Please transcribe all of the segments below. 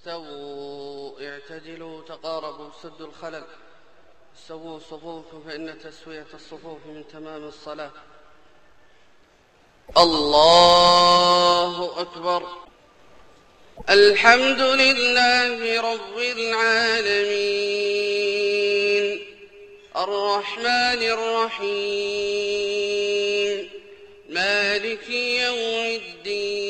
استووا اعتدلوا تقاربوا سدوا الخلل. سووا صفوفكم فإن تسوية الصفوف من تمام الصلاة. الله أكبر. الحمد لله رب العالمين. الرحمن الرحيم. مالك يوم الدين.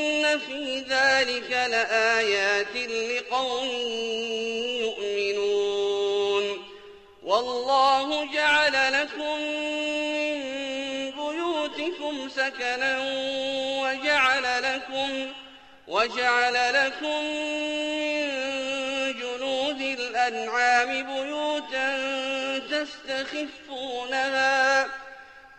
في ذلك لآيات لقوم يؤمنون والله جعل لكم بيوتكم سكنا وجعل لكم وجعل لكم من جنود الأنعام بيوتا تستخفونها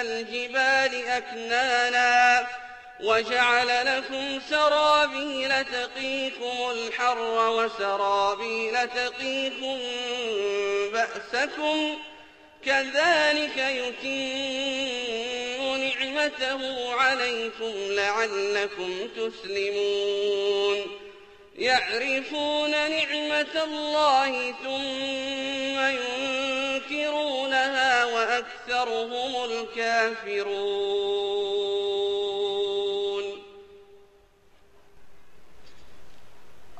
الجبال أكنانا وجعل لكم سرابيل تقيكم الحر وسرابيل تقيكم بأسكم كذلك يتم نعمته عليكم لعلكم تسلمون. يعرفون نعمة الله ثم ينكرونها وأكثرهم الكافرون.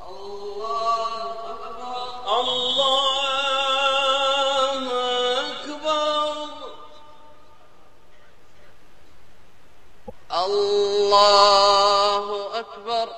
الله أكبر الله أكبر. الله أكبر.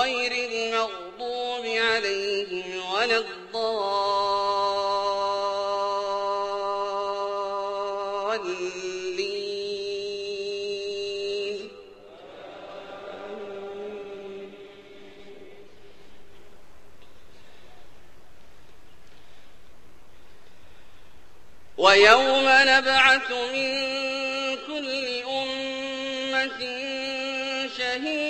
غير المغضوب عليهم ولا الضالين. ويوم نبعث من كل أمة شهيدا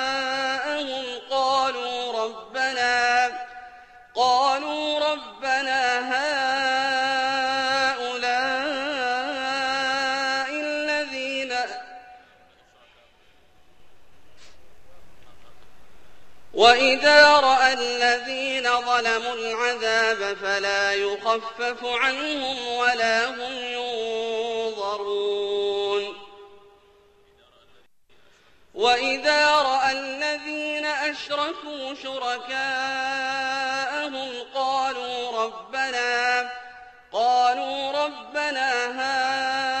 وإذا رأى الذين ظلموا العذاب فلا يخفف عنهم ولا هم ينظرون. وإذا رأى الذين أشركوا شركاءهم قالوا ربنا قالوا ربنا هؤلاء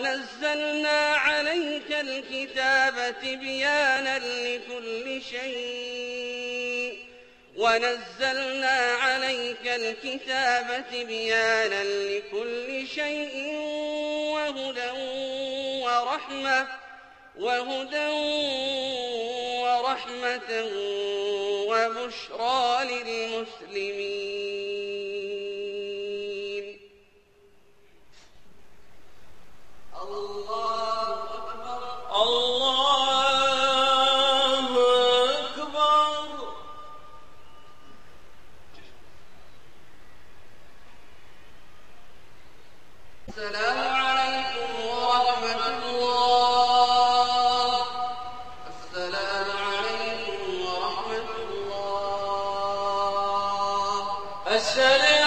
ونزلنا عليك الكتاب تبيانا لكل شيء. ونزلنا عليك الكتاب تبيانا لكل شيء وهدى ورحمة وهدى ورحمة وبشرى للمسلمين. السلام